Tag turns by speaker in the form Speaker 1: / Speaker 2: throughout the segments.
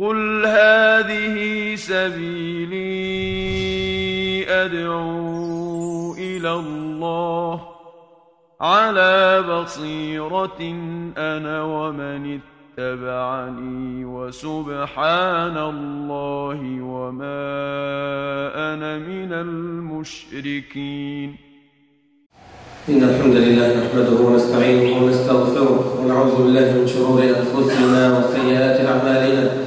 Speaker 1: قل هذه سبيلي ادعو الى الله على بصيره انا ومن اتبعني وسبحان الله وما انا من المشركين إن الحمد لله نحمده ونستعينه ونستغفره ونعوذ بالله من شرور أنفسنا وسيئات أعمالنا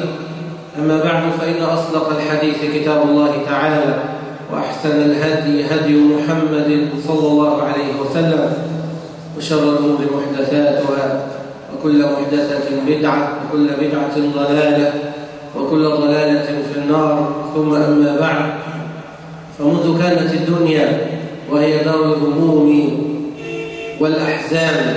Speaker 1: فإن أصدق الحديث كتاب الله تعالى وأحسن الهدي هدي محمد صلى الله عليه وسلم وشر الأمور محدثاتها وكل محدثة بدعة وكل بدعة ضلالة وكل ضلالة في النار ثم أما بعد فمنذ كانت الدنيا وهي دار الهموم والأحزان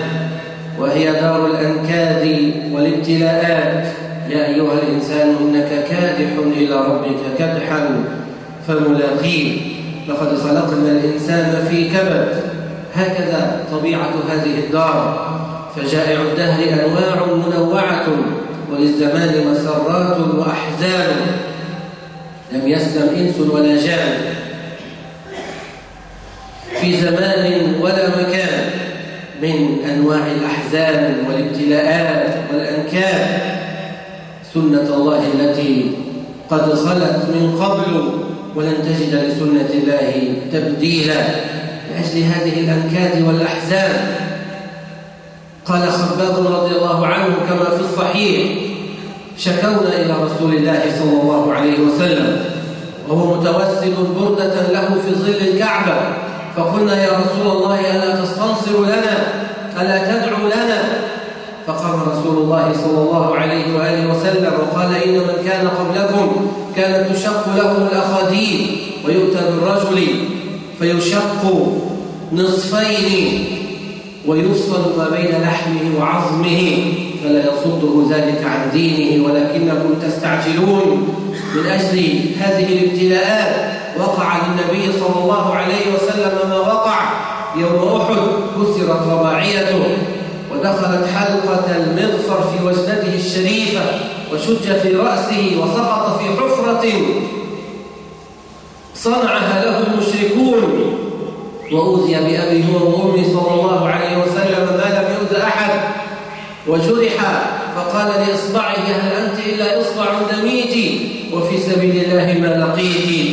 Speaker 1: وهي دار الأنكاد والابتلاءات يا أيها الإنسان إنك كادح إلى ربك كدحا فملاقيه لقد خلقنا الإنسان في كبد هكذا طبيعة هذه الدار فجائع الدهر أنواع منوعة وللزمان مسرات وأحزان لم يسلم إنس ولا جان في زمان ولا مكان من أنواع الأحزان والابتلاءات والأنكار سنة الله التي قد خلت من قبل ولن تجد لسنة الله تبديلا لأجل هذه الأنكاد والأحزان قال خباب رضي الله عنه كما في الصحيح شكونا إلى رسول الله صلى الله عليه وسلم وهو متوسد بردة له في ظل الكعبة فقلنا يا رسول الله ألا تستنصر لنا ألا فقام رسول الله صلى الله عليه وآله وسلم وقال إن من كان قبلكم كانت تشق لهم الأخاديد ويؤتى بالرجل فيشق نصفين ويفصل ما بين لحمه وعظمه فلا يصده ذلك عن دينه ولكنكم تستعجلون من أجل هذه الابتلاءات وقع للنبي صلى الله عليه وسلم ما وقع يوم أحد كسرت رباعيته ودخلت حلقة المغفر في وجنته الشريفة وشج في رأسه وسقط في حفرة صنعها له المشركون وأوذي بأبي هو وأمي صلى الله عليه وسلم ما لم يؤذ أحد وجرح فقال لإصبعه هل أنت إلا إصبع دميتي وفي سبيل الله ما لقيت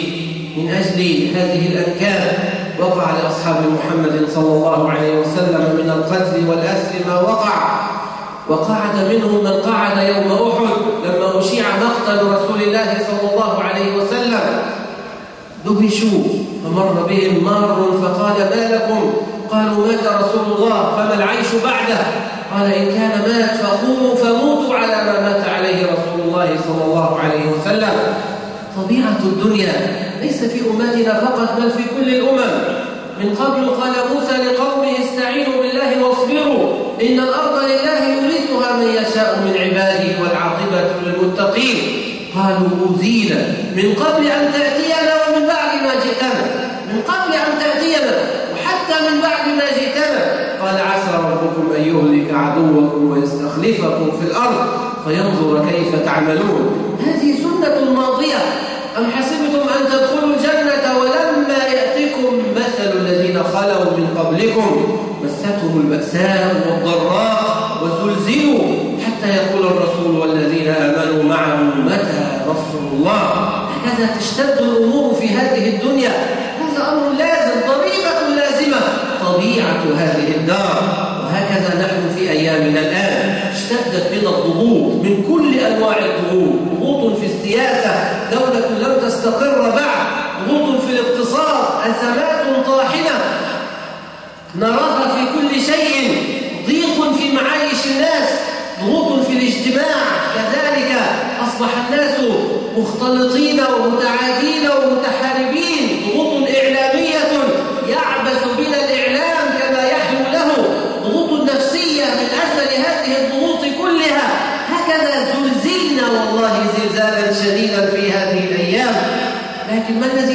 Speaker 1: من أجل هذه الأنكار وقع لأصحاب محمد صلى الله عليه وسلم من القتل والأسر ما وقع وقعد منهم من قعد يوم أحد لما أشيع مقتل رسول الله صلى الله عليه وسلم دبشوا فمر بهم مار فقال ما لكم قالوا مات رسول الله فما العيش بعده قال إن كان مات فقوموا فموتوا على ما مات عليه رسول الله صلى الله عليه وسلم طبيعة الدنيا ليس في أمتنا فقط بل في كل الأمم من قبل قال موسى لقومه استعينوا بالله واصبروا إن الأرض لله يريدها من يشاء من عباده والعاقبة للمتقين قالوا أوذينا من قبل أن تأتينا ومن بعد ما جئتنا من قبل أن تأتينا وحتى من بعد ما جئتنا قال عسى ربكم أن يهلك عدوكم ويستخلفكم في الأرض فينظر كيف تعملون هذه سنة ماضية أم حسبتم أن تدخلوا الجنة ولما يأتكم مثل الذين خلوا من قبلكم مستهم البأساء والضراء وزلزلوا حتى يقول الرسول والذين آمنوا معه متى نصر الله هكذا تشتد الأمور في هذه الدنيا هذا أمر لازم طريقة لازمة طبيعة هذه الدار وهكذا نحن في أيامنا الآن اشتدت بنا الضغوط من كل أنواع الضغوط ضغوط في السياسة دولة لم تستقر بعد ضغوط في الاقتصاد أزمات طاحنة نراها في كل شيء ضيق في معايش الناس ضغوط في الاجتماع كذلك أصبح الناس مختلطين ومتعادين ومتحاربين ضغوط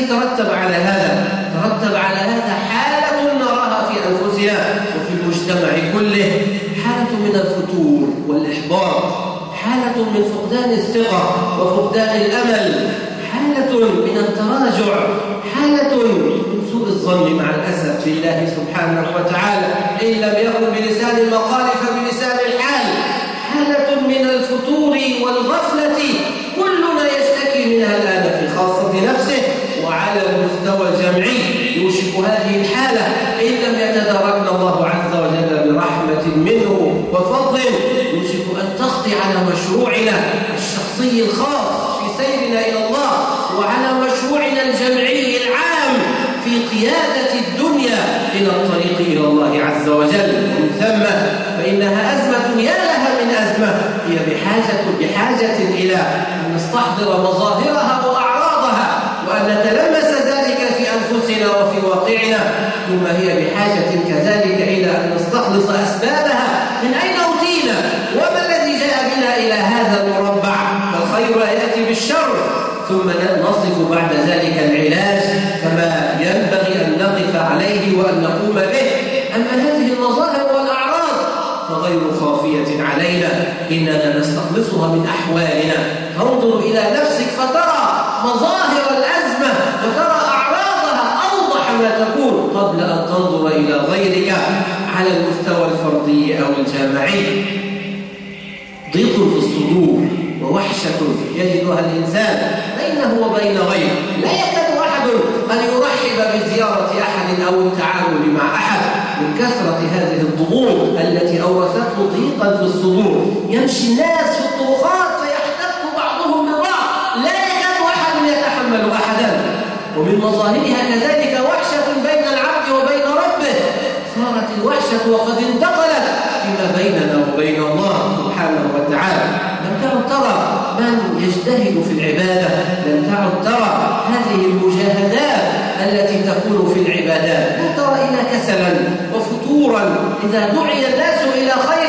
Speaker 1: يترتب على هذا ترتب على هذا حالة نراها في أنفسنا وفي المجتمع كله حالة من الفتور والإحباط حالة من فقدان الثقة وفقدان الأمل حالة من التراجع حالة من سوء الظن مع الأسف بالله سبحانه وتعالى إن لم يكن بلسان المقال فبلسان الحال حالة من الفتور والغفلة كلنا يشتكي منها الآن في خاصة نفسه على المستوى الجمعي يوشك هذه الحالة إن لم يتداركنا الله عز وجل برحمة منه وفضل يوشك أن تخطي على مشروعنا الشخصي الخاص في سيرنا إلى الله وعلى مشروعنا الجمعي العام في قيادة الدنيا إلى الطريق إلى الله عز وجل من ثم فإنها أزمة يا لها من أزمة هي بحاجة, بحاجة إلى أن نستحضر مظاهرها وأن نتلمس ذلك في أنفسنا وفي واقعنا ثم هي بحاجة كذلك إلى أن نستخلص أسبابها من أين أوتينا وما الذي جاء بنا إلى هذا المربع فالخير يأتي بالشر ثم نصف بعد ذلك العلاج كما ينبغي أن نقف عليه وأن نقوم به أما هذه المظاهر والأعراض فغير خافية علينا إننا نستخلصها من أحوالنا فانظر إلى نفسك فترى مظاهر الأذى وترى أعراضها أوضح ما تكون قبل أن تنظر إلى غيرك على المستوى الفردي أو الجامعي ضيق في الصدور ووحشة يجدها الإنسان بينه وبين غيره لا يكاد أحد أن يرحب بزيارة أحد أو التعامل مع أحد من كثرة هذه الضغوط التي أورثته ضيقا في الصدور يمشي الناس في الطرقات ومن مظاهرها كذلك وحشة بين العبد وبين ربه صارت الوحشة وقد انتقلت فيما بيننا وبين الله سبحانه وتعالى لم تعد ترى من يجتهد في العبادة لم تعد ترى هذه المجاهدات التي تكون في العبادات لم ترى إلا كسلا وفتورا إذا دعي الناس إلى خير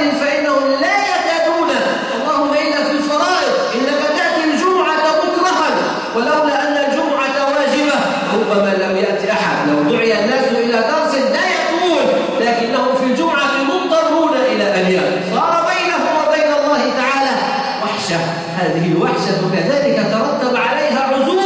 Speaker 1: هذه الوحشة كذلك ترتب عليها عزوف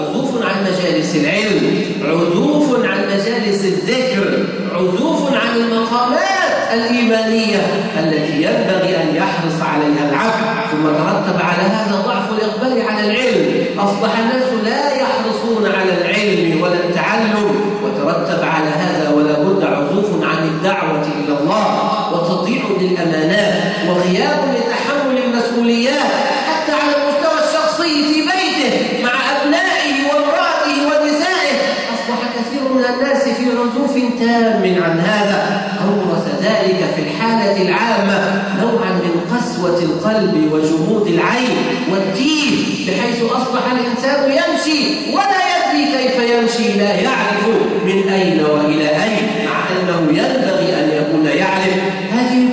Speaker 1: عزوف عن مجالس العلم عزوف عن مجالس الذكر عزوف عن المقامات الإيمانية التي ينبغي أن يحرص عليها العبد ثم ترتب على هذا ضعف الإقبال على العلم أصبح الناس لا يحرصون على العلم ولا التعلم وترتب على هذا ولا بد عزوف عن الدعوة إلى الله وتضيع للأمانات وغياب لتحمل المسؤوليات في بيته مع أبنائه وامرأته ونسائه أصبح كثير من الناس في رزوف تام عن هذا أورث ذلك في الحالة العامة نوعا من قسوة القلب وجمود العين والدين بحيث أصبح الإنسان يمشي ولا يدري كيف يمشي لا يعرف من أين وإلى أين مع أنه ينبغي أن يكون يعرف هذه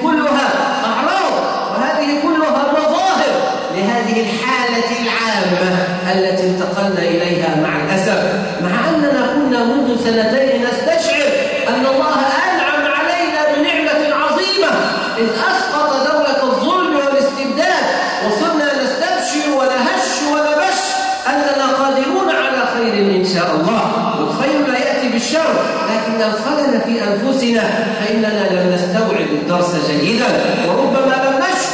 Speaker 1: الحالة العامة التي انتقلنا إليها مع الأسف مع أننا كنا منذ سنتين نستشعر أن الله أنعم علينا بنعمة عظيمة إذ أسقط دولة الظلم والاستبداد وصرنا نستبشر ونهش ونبش أننا قادرون على خير إن شاء الله والخير لا يأتي بالشر لكن الخلل في أنفسنا فإننا لم نستوعب الدرس جيدا وربما لا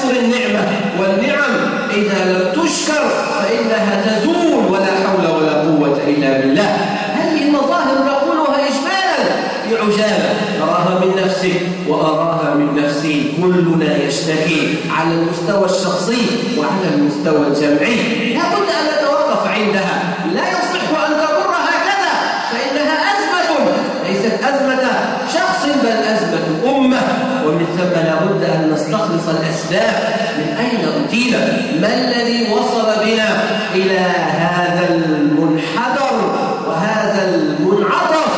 Speaker 1: تشكر النعمة والنعم إذا لم تشكر فإنها تزول ولا حول ولا قوة إلا بالله هذه المظاهر نقولها إجمالا لعجالة أراها من نفسك وأراها من نفسي كلنا يشتكي على المستوى الشخصي وعلى المستوى الجمعي لا بد أن نتوقف عندها ومن ثم لابد أن نستخلص الأسباب من أين أتينا ما الذي وصل بنا إلى هذا المنحدر وهذا المنعطف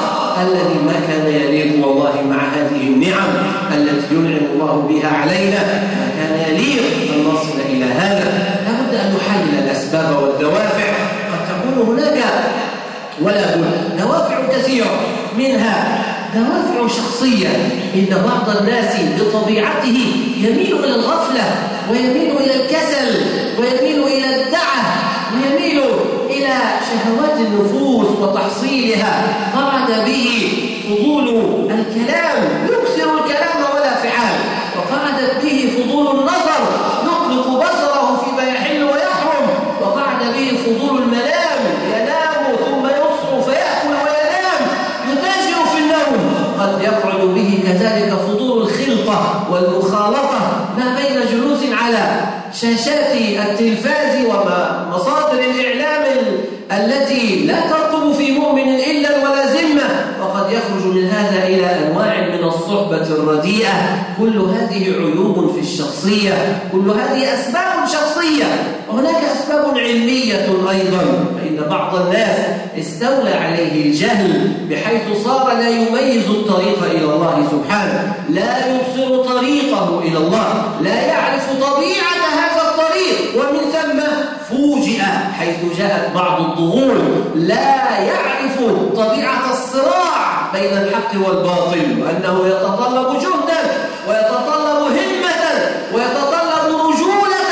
Speaker 1: الذي ما كان يليق والله مع هذه النعم التي ينعم الله بها علينا ما كان يليق أن نصل إلى هذا لابد أن نحلل الأسباب والدوافع قد تكون هناك ولا بد دوافع كثيرة منها دوافع شخصية إن بعض الناس بطبيعته يميل إلى الغفلة ويميل إلى الكسل ويميل إلى الدعة ويميل إلى شهوات النفوس وتحصيلها قرن به فضول الكلام يكثر الكلام ولا فعال وقعدت به فضول النظر الرديئة كل هذه عيوب في الشخصية كل هذه أسباب شخصية وهناك أسباب علمية أيضا فإن بعض الناس استولى عليه الجهل بحيث صار لا يميز الطريق إلى الله سبحانه لا يبصر طريقه إلى الله لا يعرف طبيعة هذا الطريق ومن ثم فوجئ حيث جاءت بعض الظهور لا يعرف طبيعة الصراط بين الحق والباطل وأنه يتطلب جهدا ويتطلب همة ويتطلب رجولة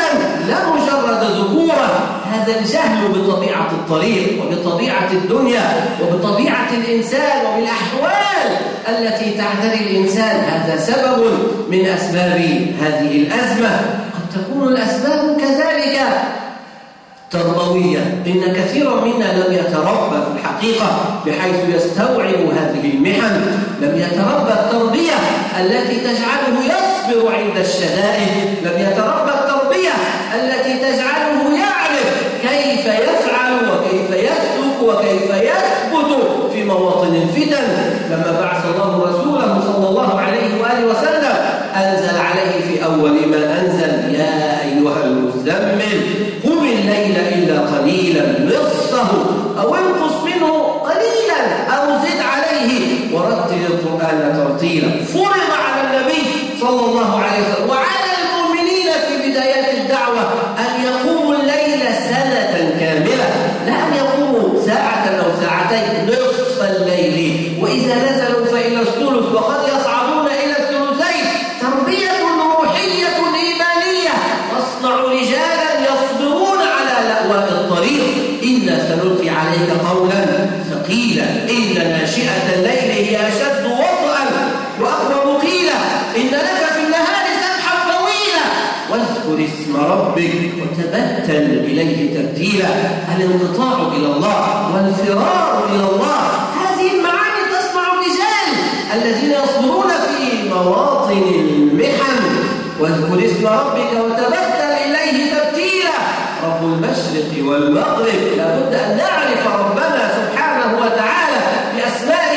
Speaker 1: لا مجرد ذكورة هذا الجهل بطبيعة الطريق وبطبيعة الدنيا وبطبيعة الإنسان وبالأحوال التي تعتري الإنسان هذا سبب من أسباب هذه الأزمة قد تكون الأسباب تربوية إن كثيرا منا لم يتربى في الحقيقة بحيث يستوعب هذه المحن لم يتربى التربية التي تجعله يصبر عند الشدائد لم يتربى التربية التي تجعله يعرف كيف يفعل وكيف يسلك وكيف يثبت في مواطن الفتن لما بعث قليلا نصفه أو انقص منه قليلا أو زد عليه ورتل القرآن ترتيلا فرض على النبي صلى الله عليه وسلم عليك قولا ثقيلا إن ناشئة الليل هي أشد وطئا وأقوى قيلا إن لك في النهار سبحا طويلا واذكر اسم ربك وتبتل إليه تبتيلا الانقطاع إلى الله والفرار إلى الله هذه المعاني تصنع الرجال الذين يصبرون في مواطن المحن واذكر اسم ربك وتبتل إليه تبتيلا رب المشرق والمغرب لابد أن نعلم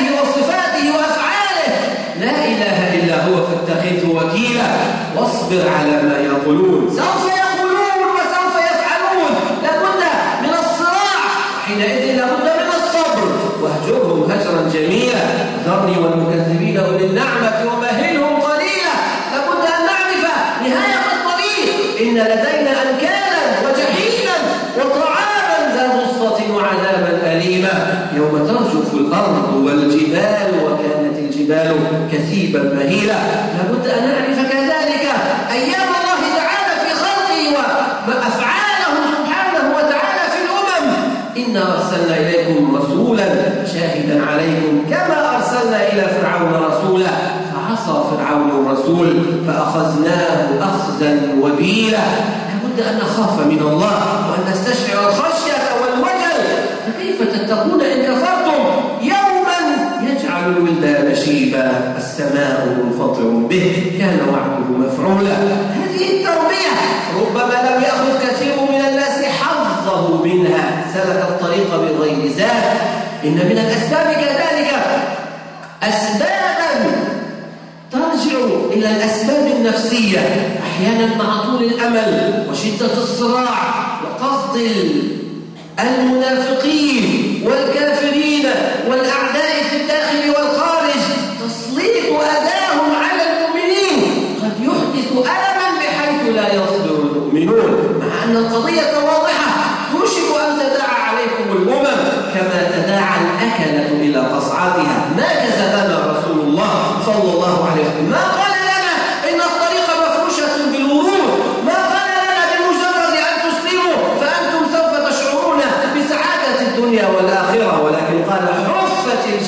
Speaker 1: بأسمائه وصفاته وأفعاله لا إله إلا هو فاتخذه وكيلا واصبر على ما يقولون سوف يقولون وسوف يفعلون لابد من الصراع حينئذ لابد من الصبر واهجرهم هجرا جميلا ذرني والمكذبين أولي النعمة ومهلهم قليلا لابد أن نعرف نهاية الطريق إن لدينا أنكالا وجحيما وطعاما سخطة وعذابا أليما يوم ترجف الأرض والجبال وكانت الجبال كثيبا مهيلا لابد أن نعرف كذلك أيام الله تعالى في خلقه وأفعاله سبحانه وتعالى في الأمم إنا أرسلنا إليكم رسولا شاهدا عليكم كما أرسلنا إلى فرعون رسولا فعصى فرعون الرسول فأخذناه أخذا وبيلا لابد أن نخاف من الله وأن نستشعر الخشية فتتقون إن كفرتم يوما يجعل الولدان شيبا السماء منفطر به كان وعده مفعولا هذه التربية ربما لم يأخذ كثير من الناس حظه منها سلك الطريق بغير ذات إن من الأسباب كذلك أسبابا ترجع إلى الأسباب النفسية أحيانا مع طول الأمل وشدة الصراع وقصد المنافقين والكافرين والأعداء في الداخل والخارج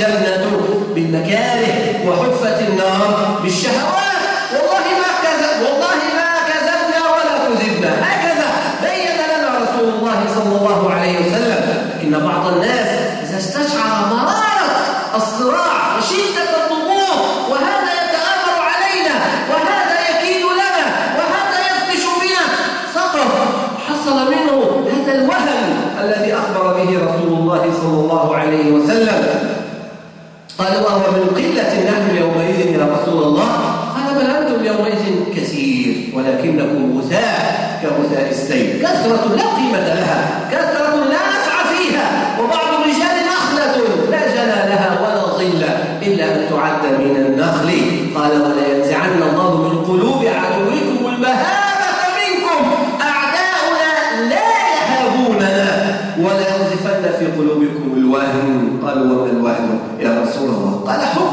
Speaker 1: الجنة بالمكاره وحفة النار بالشهوات والله ما كذب والله ما كذبنا ولا كذبنا هكذا بين لنا رسول الله صلى الله عليه وسلم إن بعض الناس إذا استشعر مرارة الصراع وشدة الطموح وهذا يتآمر علينا وهذا يكيد لنا وهذا يبطش بنا سقط حصل منه هذا الوهم الذي أخبر به رسول الله صلى الله عليه وسلم قال من قلة نحن يومئذ يا رسول الله قال بل أنتم يومئذ كثير ولكنكم غثاء كغثاء السيل كثرة لا قيمة لها كثرة لا نفع فيها وبعض الرجال نخلة لا جنى لها ولا ظل إلا أن تعد من النخل قال ولينزعن الله من قلوب عدوكم المهابة منكم أعداؤنا لا يهابوننا وليقذفن في قلوبكم الواهن قالوا وما الواهن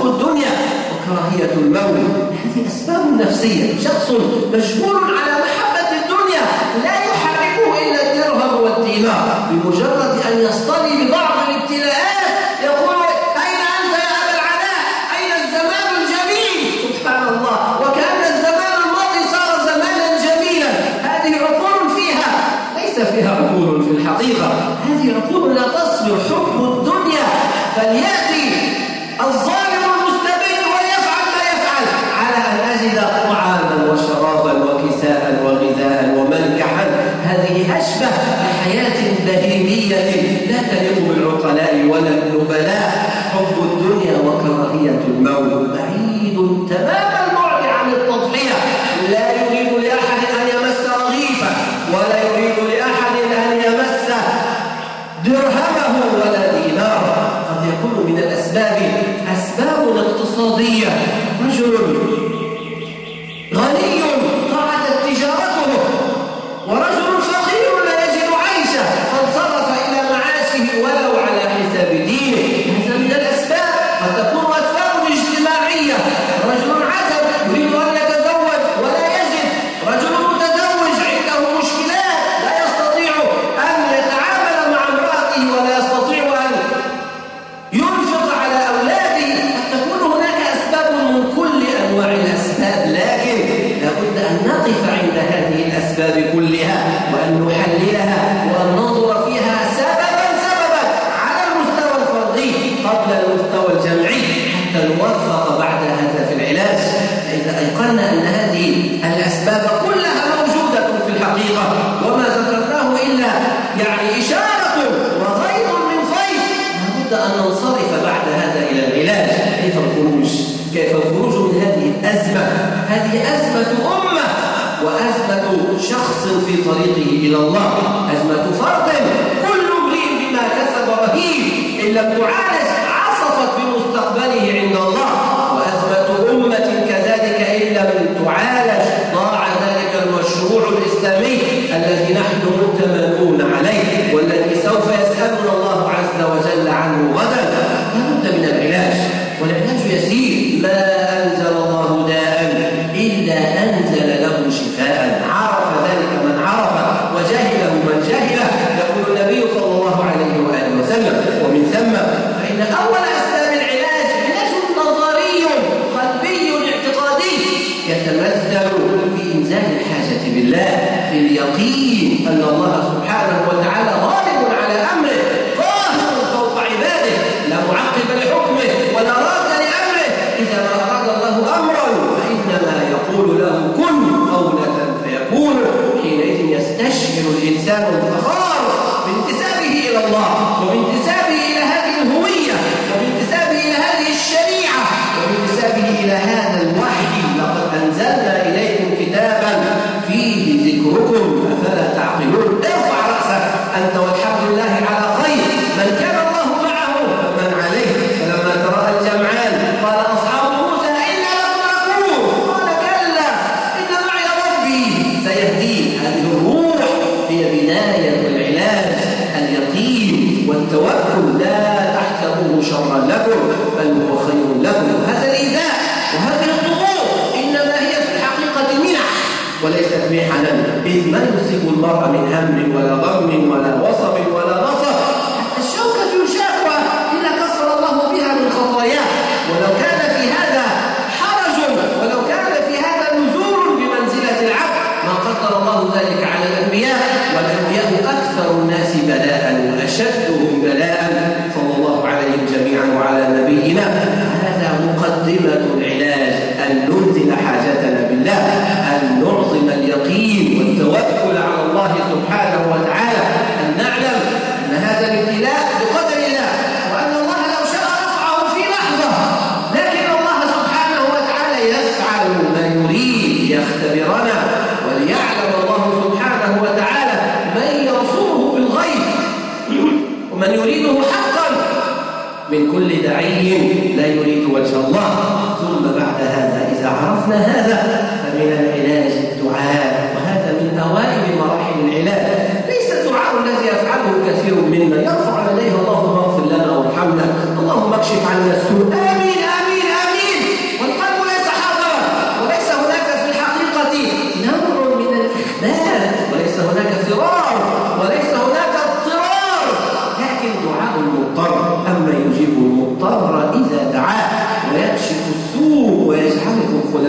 Speaker 1: الدنيا وكراهية الموت هذه أسباب نفسية شخص مجبور على محبة الدنيا لا يحركه إلا الدرهم والدينار بمجرد أن يصطلي ببعض الابتلاءات يقول أين أنت يا أبا العلاء أين الزمان الجميل سبحان الله وكأن الزمان الماضي صار زمانا جميلا هذه عقول فيها ليس فيها عقول في الحقيقة هذه عقول لا تصبر حب الدنيا فليأتي نية لا تليق بالعقلاء ولا النبلاء حب الدنيا وكراهية الموت بعيد تماما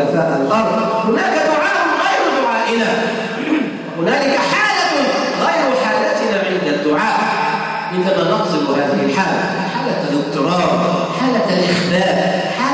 Speaker 1: خلفاء الأرض هناك دعاء غير دعائنا هنالك حالة غير حالتنا عند الدعاء عندما نقصد هذه الحالة حالة الاضطراب حالة الاخلاء حالة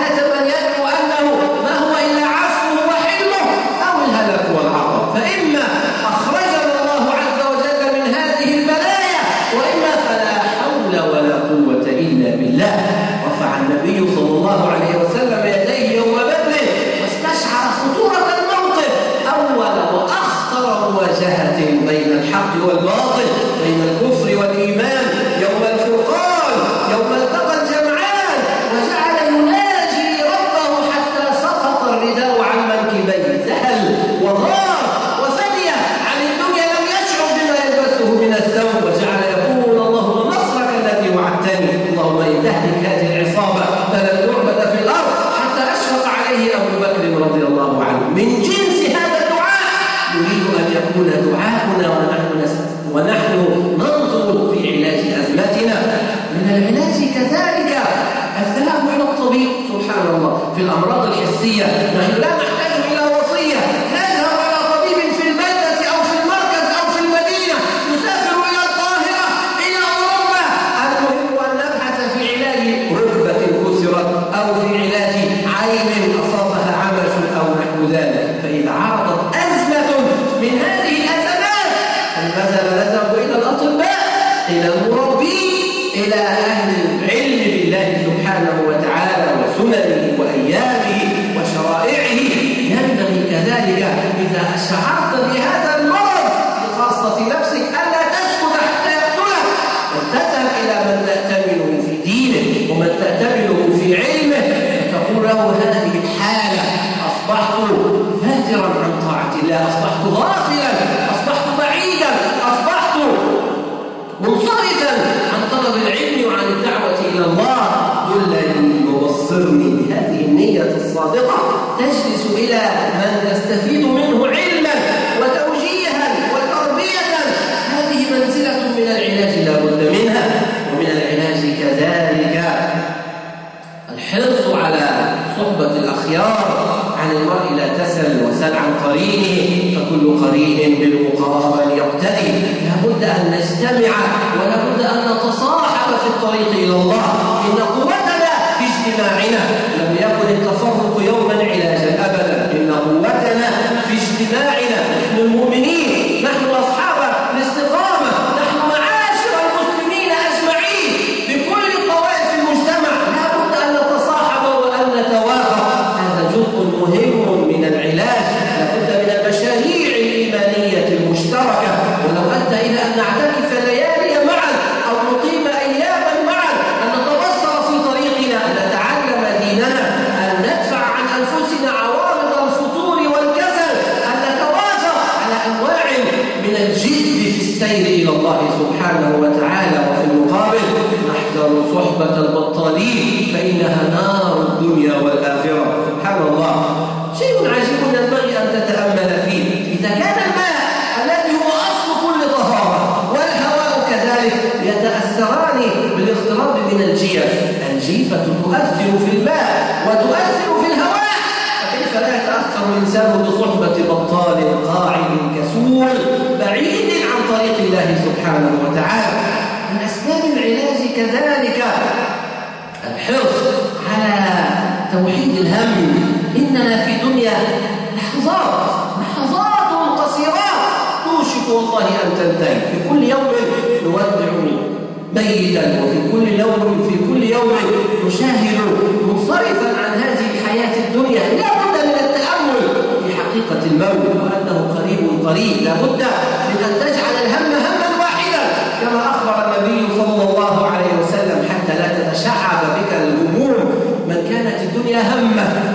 Speaker 1: المشاهد منصرفا عن هذه الحياة الدنيا لا بد من التأمل في حقيقة الموت وأنه قريب قريب لا بد من أن تجعل الهم هما واحدا كما أخبر النبي صلى الله عليه وسلم حتى لا تتشعب بك الهموم من كانت الدنيا همه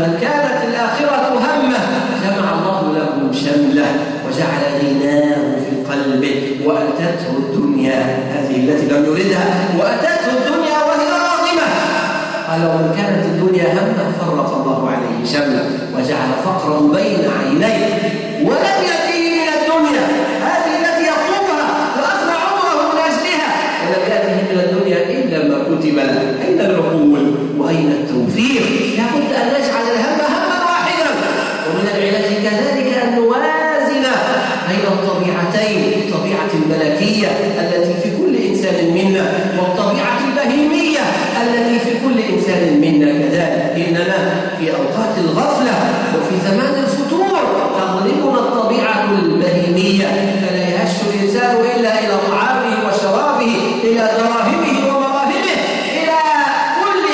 Speaker 1: من كانت الآخرة همه جمع الله له شمله وجعل غناه في قلبه وأتته الدنيا هذه التي لم يردها وأتته لو كانت الدنيا هما فرق الله عليه شمله وجعل فقرا بين عينيه ولم يأتيه من الدنيا هذه التي يطلبها وأخذ عمره من أجلها ولم ياته من الدنيا إلا ما كتب له أين العقول وأين التوفيق الدينية فلا يهش الإنسان إلا إلى طعامه وشرابه إلى دراهمه ومراهمه إلى كل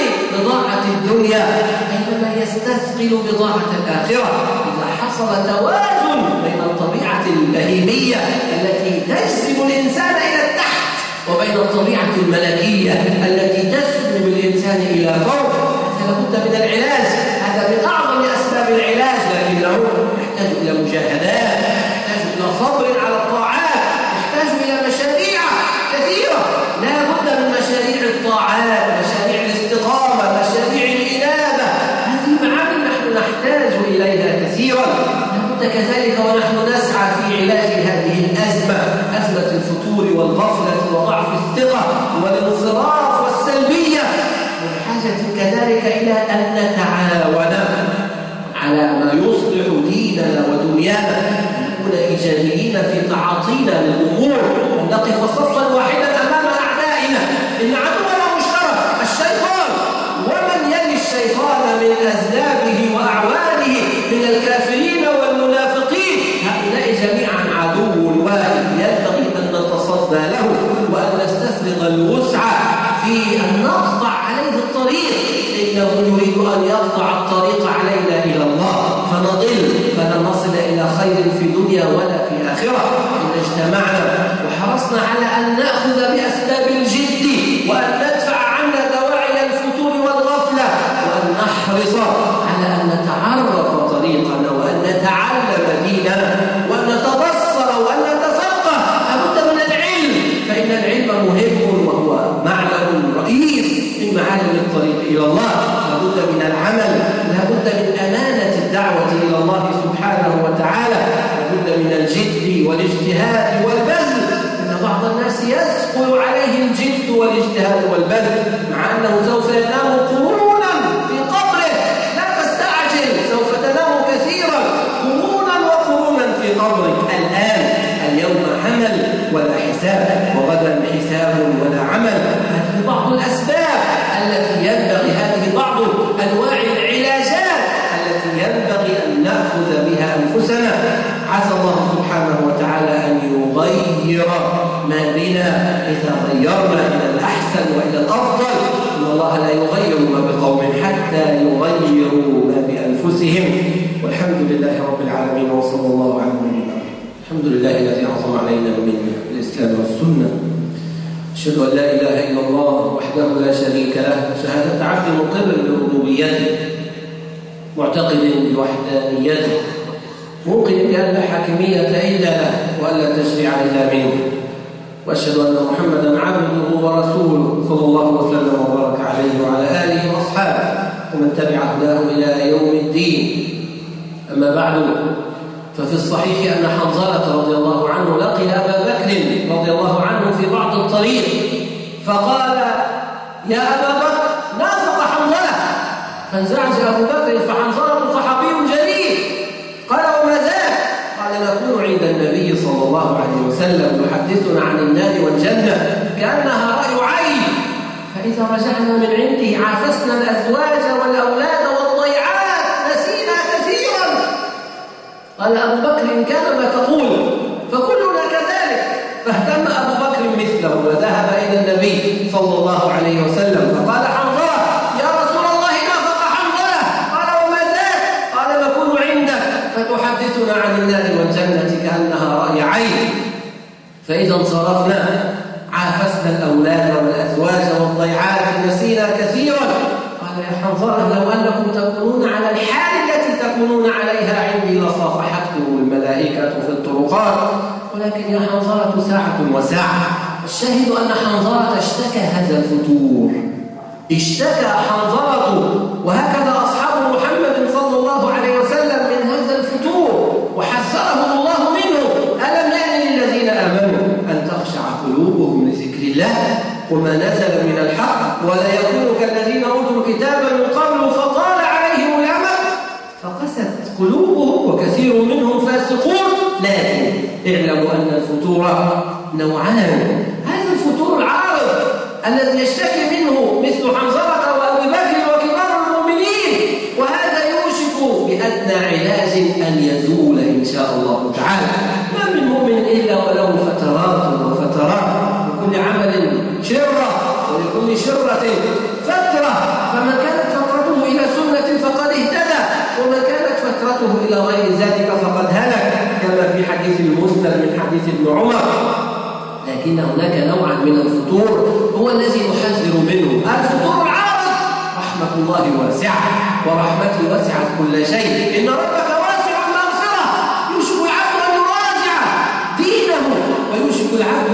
Speaker 1: بضاعة الدنيا إنما يستثقل بضاعة الآخرة إذا حصل توازن بين الطبيعة البهيمية التي تجذب الإنسان إلى التحت وبين الطبيعة الملكية التي تجذب الإنسان إلى فوق لابد من العلاج هذا من أعظم أسباب العلاج لكنه يحتاج إلى مجاهدات صبر على الطاعات نحتاج إلى مشاريع كثيرة لا بد من مشاريع الطاعات مشاريع الاستقامة مشاريع الإنابة هذه المعاني نحن نحتاج إليها كثيرا لابد كذلك ونحن نسعى في علاج هذه الأزمة أزمة الفتور والغفلة وضعف الثقة والانصراف والسلبية والحاجة كذلك إلى أن نتعاون على ما يصلح ديننا ودنيانا نكون إيجابيين في تعاطينا للأمور نقف صفا واحدا أمام أعدائنا إن عدونا مشترك الشيطان ومن يلي الشيطان من أذنابه وأعوانه من الكافرين والمنافقين هؤلاء جميعا عدو واحد تصدى له وأن نستفرغ الوسع في أن نقطع عليه الطريق إنه يريد أن يقطع الطريق علينا إلى الله فنضل فلا نصل إلى خير في دنيا ولا في آخرة إن اجتمعنا وحرصنا على أن نأخذ بأسباب الجد وأن ندفع والاجتهاد والبذل مع أنه سوف ينام قرونا في قبره لا تستعجل سوف تنام كثيرا قرونا وقرونا في قبرك الآن اليوم عمل ولا حساب وغدا حساب ولا عمل هذه بعض الأسباب التي ينبغي هذه بعض أنواع العلاجات التي ينبغي أن نأخذ بها أنفسنا عسى الله سبحانه وتعالى أن يغير ما بنا إذا غيرنا إلى الأحسن وإلى الأفضل إن الله لا يغير ما بقوم حتى يغيروا ما بأنفسهم والحمد لله رب العالمين وصلى الله على نبينا الحمد لله الذي أعظم علينا من الإسلام والسنة أشهد أن لا إله إلا الله وحده لا شريك له شهادة عبد مقر بربوبيته معتقد بوحدانيته موقن بأن لا حاكمية إلا له وأن لا تشريع إلا منه وأشهد أن محمدا عبده ورسوله صلى الله وسلم وبارك عليه وعلى آله وأصحابه ومن تبع هداه إلى يوم الدين أما بعد ففي الصحيح أن حنظلة رضي الله عنه لقي أبا بكر رضي الله عنه في بعض الطريق فقال يا أبا بكر نافق حنظلة فانزعج أبو بكر فحنظلة فحق الله عليه وسلم يحدثنا عن النار والجنة كأنها رأي عين فإذا رجعنا من عنده عافسنا الأزواج والأولاد والضيعات نسينا كثيرا قال أبو بكر كان ما تقول فكلنا كذلك فاهتم أبو بكر مثله وذهب إلى النبي صلى الله عليه وسلم فقال تحدثنا عن النار والجنة كأنها رأي عين فإذا انصرفنا عافسنا الأولاد والأزواج والضيعات
Speaker 2: نسينا كثيرا
Speaker 1: قال يا حنظلة لو أنكم تكونون على الحال التي تكونون عليها عندي لصافحتكم الملائكة في الطرقات ولكن يا حنظلة ساعة وساعة الشاهد أن حنظلة اشتكى هذا الفتور اشتكى حنظلة وهكذا أصحاب الخطورة نوعان من الفطور هو الذي نحذر منه الفطور العارض رحمة الله واسعة ورحمته وسعت كل شيء إن ربك واسع المغفرة يوشك العبد أن يراجع دينه ويوشك العبد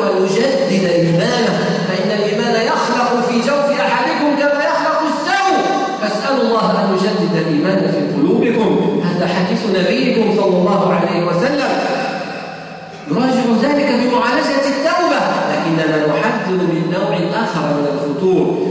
Speaker 1: cantor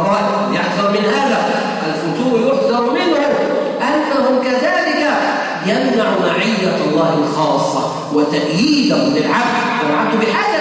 Speaker 1: الفرائض يحذر من هذا الفتور يحذر منه أنهم كذلك يمنع معية الله الخاصة وتأييده للعبد والعبد بحاجة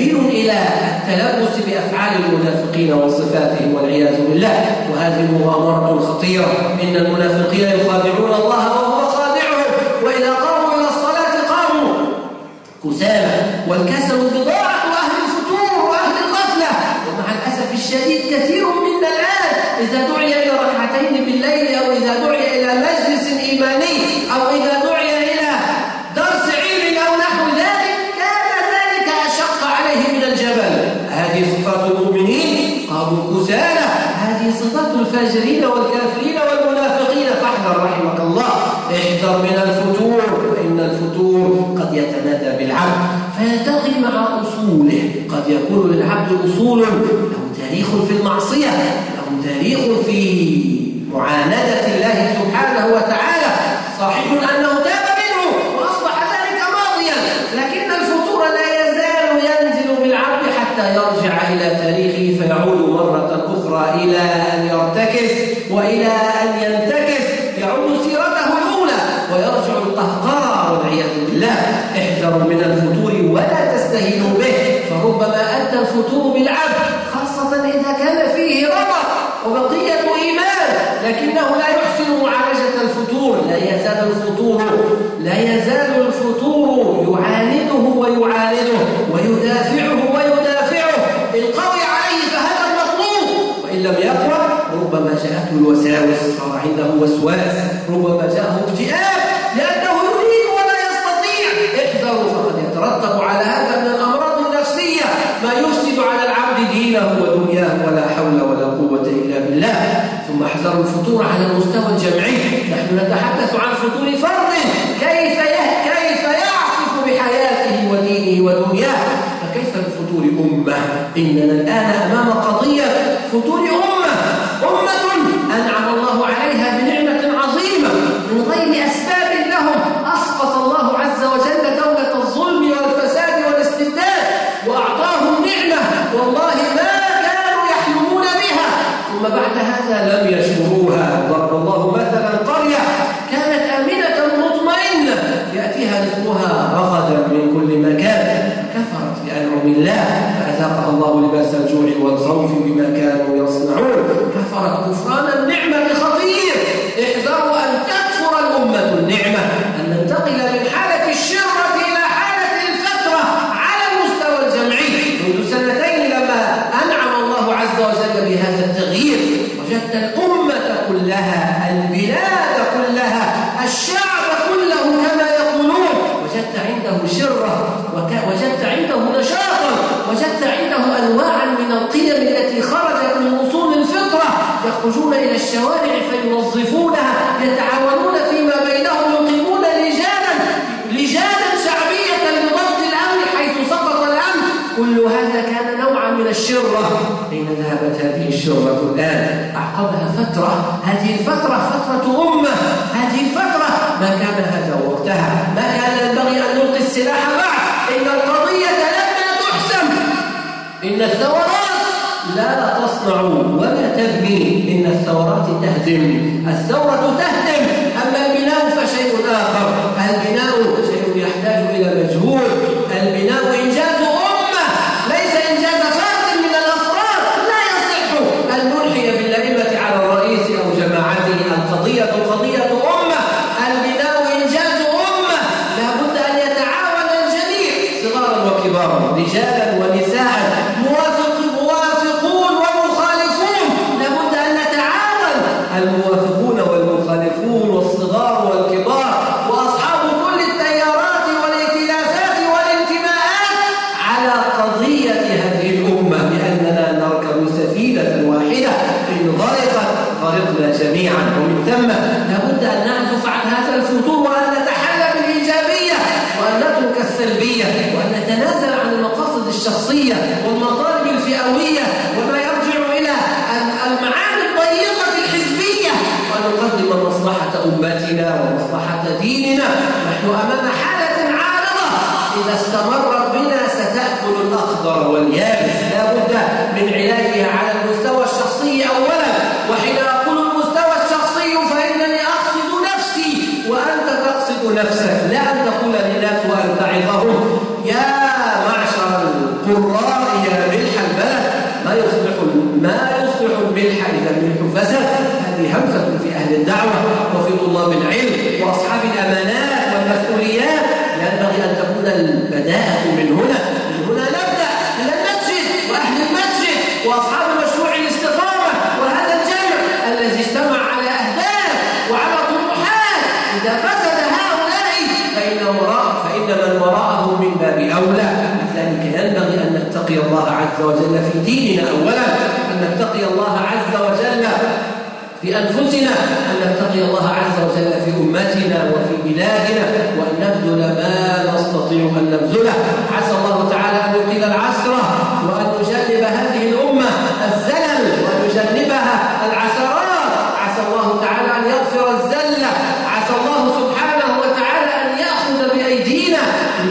Speaker 1: سبيل إلى التلبس بأفعال المنافقين وصفاتهم والعياذ بالله وهذه مغامرة خطيرة إن المنافقين يخادعون الله وهو خادعهم وإذا قاموا إلى الصلاة قاموا كسالى والكسل بضاعة أهل الفتور وأهل الغفلة ومع الأسف الشديد كثير منا الآن إذا دعي إلى ركعتين بالليل أو إذا دعي إلى مجلس إيماني أو إذا دعي صفات المؤمنين قالوا كسالى هذه صفات الفاجرين والكافرين والمنافقين فاحذر رحمك الله احذر من الفتور فإن الفتور قد يتنادى بالعبد فيلتقي مع أصوله قد يكون للعبد أصول له تاريخ في المعصية له تاريخ في معاندة الله سبحانه وتعالى صحيح أن يرتكس وإلى أن ينتكس يعود سيرته الأولى ويرجع القهقرى والعياذ بالله احذروا من الفتور ولا تستهينوا به فربما أدى الفتور بالعبد خاصة إذا كان فيه ربط وبقية إيمان لكنه لا يحسن معالجة الفتور لا يزال الفتور لا يزال الفتور يعانده ويعانده ويدافعه ويدافعه القوي عليه فهذا المطلوب وإن لم يقرأ ربما جاءته الوساوس صار عنده وسواس ربما جاءه اكتئاب لأنه يريد ولا يستطيع احذروا فقد يترتب على هذا من الأمراض النفسية
Speaker 2: ما يفسد على العبد
Speaker 1: دينه ودنياه ولا حول ولا قوة إلا بالله ثم احذروا الفطور على المستوى الجمعي نحن نتحدث عن فطور فرد كيف كيف يعصف بحياته ودينه ودنياه كيف بفتور أمة إننا الآن أمام قضية فتور أمة أمة أنعم الله عليها بنعمة الله لباس الجوع والخوف بما كانوا يصنعون كفرت كفران النعمة خطير احذروا أن تكفر الأمة النعمة أن ننتقل للحال فترة أمة هذه الفترة ما كان هذا وقتها ما كان ينبغي أن نلقي السلاح بعد إن القضية لما تحسم إن الثورات لا تصنع ولا تبني إن الثورات تهدم الثورة تهدم أما البلاد فشيء آخر عليه فهو عز وجل في ديننا أولا أن نتقي الله عز وجل في أنفسنا أن نتقي الله عز وجل في أمتنا وفي بلادنا وأن نبذل ما نستطيع أن نبذله عسى الله تعالى أن يقيل العسرة وأن يجلب هذه الأمة الزلل وأن يجنبها العسرات عسى الله تعالى أن يغفر الزلة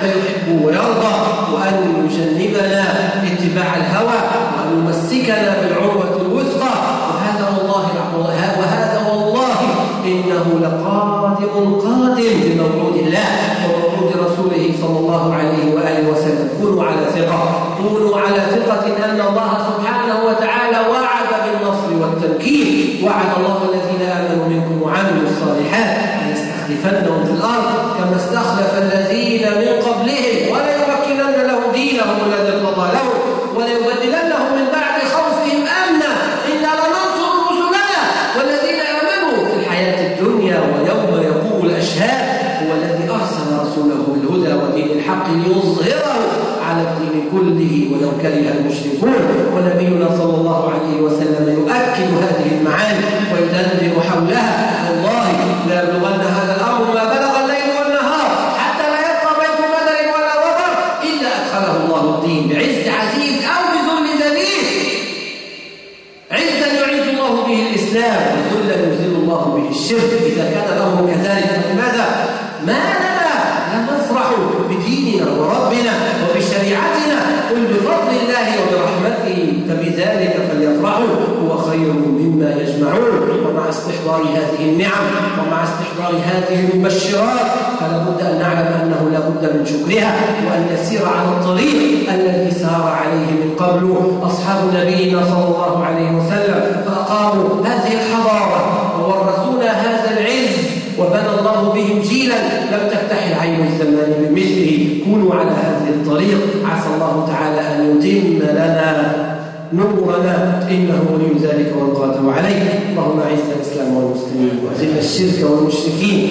Speaker 1: مما يحب ويرضى وأن يجنبنا اتباع الهوى وأن يمسكنا بالعروة الوثقى وهذا والله وهذا والله إنه لقادم قادم بموعود الله وموعود رسوله صلى الله عليه وآله وسلم كونوا على ثقة كونوا على ثقة أن الله سبحانه وتعالى وعد بالنصر والتمكين وعد الله الذين آمنوا منكم وعملوا الصالحات ليستخلفنهم في الأرض كما استخلف الذين من قبلهم وليمكنن لهم دينهم الذي ارتضى ولا وليبدلنهم من بعد خوفهم أمنا إنا لننصر رسلنا والذين آمنوا في الحياة الدنيا ويوم يقوم الأشهاد هو الذي أرسل رسوله بالهدى ودين الحق ليظهره على الدين كله ولو كره المشركون ونبينا صلى الله عليه وسلم يؤكد هذه المعاني ويدرب حولها ليبلغن هذا الأمر ما بلغ الليل والنهار حتى لا يبقى بيت بدر ولا وبر إلا أدخله الله الدين بعز عزيز أو بذل ذليل عزا يعز الله به الإسلام وذلا يذل الله به الشرك استحضار هذه النعم ومع استحضار هذه المبشرات فلا بد أن نعلم أنه لا بد من شكرها وأن نسير على الطريق الذي سار عليه من قبل أصحاب نبينا صلى الله عليه وسلم فأقاموا هذه الحضارة وورثونا هذا العز وبنى الله بهم جيلا لم تفتح عين الزمان بمثله كونوا على هذه الطريق نورنا إنه ولي ذلك والقاتل عليه اللهم أعز الإسلام والمسلمين وأذل الشرك والمشركين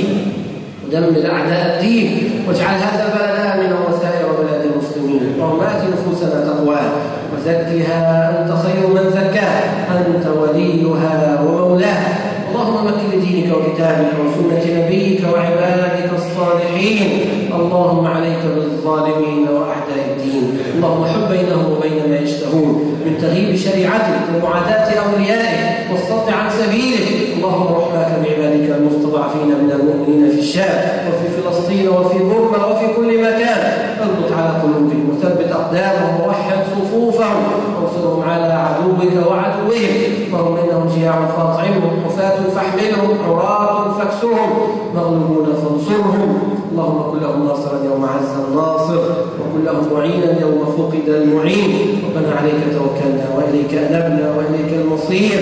Speaker 1: ودمر أعداء الدين واجعل هذا بلدنا من وسائر بلاد المسلمين اللهم آت نفوسنا تقواها وزكها أنت خير من زكاها أنت وليها ومولاها اللهم مكن دينك وكتابك وسنة نبيك وعبادك الصالحين اللهم عليك بالظالمين وأعداء الدين اللهم حب بينهم وبين ما يشتهون من تغييب شريعتك ومعاداة أوليائك والصد عن سبيلك اللهم رحمك بعبادك المستضعفين من المؤمنين في الشام وفي فلسطين وفي بورما وفي كل مكان انبت على قلوبهم وثبت أقدامهم ووحد صفوفهم وانصرهم على عدوك وعدوهم اللهم إنهم جياع فاطعمهم حفاة فاحملهم عراة فاكسرهم مغلوبون فانصرهم اللهم كن لهم ناصرا يوم عز الناصر وكن لهم معينا يوم فقد المعين ربنا عليك توكلنا وإليك أنبنا وإليك المصير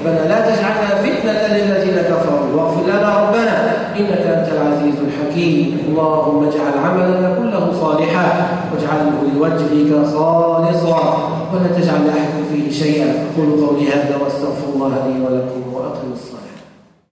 Speaker 1: ربنا لا تجعلنا فتنة للذين كفروا واغفر لنا ربنا إنك أنت العزيز الحكيم اللهم اجعل عملنا كله صالحا واجعله لوجهك خالصا ولا تجعل أحد فيه شيئا أقول قولي هذا واستغفر الله لي ولكم وأقم الصلاة